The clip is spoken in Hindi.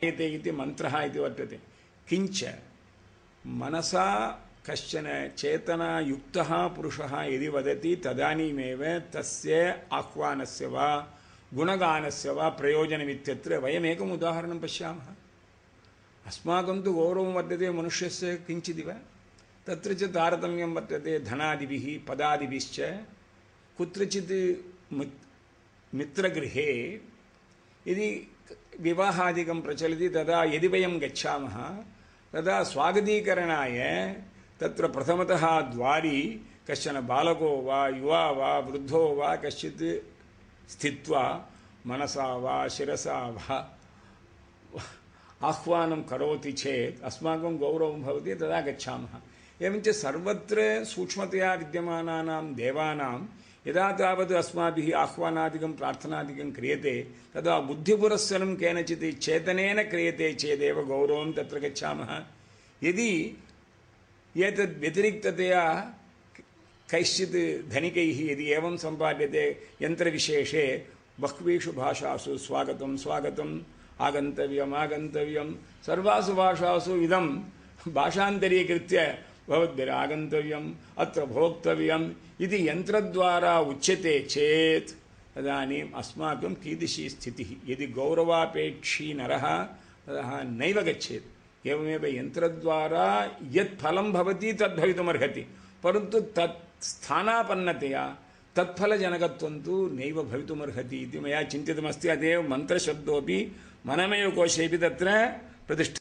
क्रियते इति मन्त्रः इति वर्तते। किञ्च मनसा कश्चन चेतनायुक्तः पुरुषः यदि वदति तदानीमेव तस्य आह्वानस्य वा, गुणगानस्य वा प्रयोजनमित्यत्र वयमेकम् उदाहरणं पश्यामः। अस्माकं तु गौरवं वर्तते मनुष्यस्य किञ्चिदिव। तत्र च तारतम्यं वर्तते धनादिभिः, पदादिभिश्च। कुत्रचित् मित्रगृहे यदि विवाहादिकं प्रचलति तदा यदि वयं गच्छामः तदा स्वागतीकरणाय तत्र प्रथमतः द्वारि कश्चन बालको वा युवा वा वृद्धो वा कश्चित् स्थित्वा मनसा वा शिरसा वा आह्वानं करोति चेत् अस्माकं गौरवं भवति तदा गच्छामः एवञ्च सर्वत्र सूक्ष्मतया विद्यमानानां देवानां यदा तावत् अस्माभिः आह्वानादिकं, प्रार्थनादिकं क्रियते, तदा बुद्धिपुरस्सरं केनचित् चेतनेन क्रियते चेदेव गौरवं तत्र गच्छामः। यदि एतद् व्यतिरिक्ततया कैश्चित् धनिकैः यदि एवं सम्पाद्यते यन्त्रविशेषे, बह्वीषु भाषासु स्वागतं, स्वागतम्, आगन्तव्यम् आगन्तव्यं सर्वासु भाषासु इदं भाषान्तरीकृत्य భవద్భిరాగంతవ్యం అత్ర భోక్తవ్యం ఇది యంత్రద్వారా ఉచ్యతే చేత్ తదనీం అస్మాకం కీదశీ స్థితి ఇది గౌరవాపేక్షీ నర నైవ గచ్చేత్ ఏమేవ యంత్రద్వారా యత్ ఫలం భవతి తద్భవితుమర్హతి పరంతు తత్ స్థానాపన్నతయా తత్ఫలజనకత్వంతు నైవ భవితుమర్హతి ఇది మయా చింతితమస్తి అదే మంత్రశబ్దోపి మనమయ కోశేపి తత్ర ప్రతిష్ట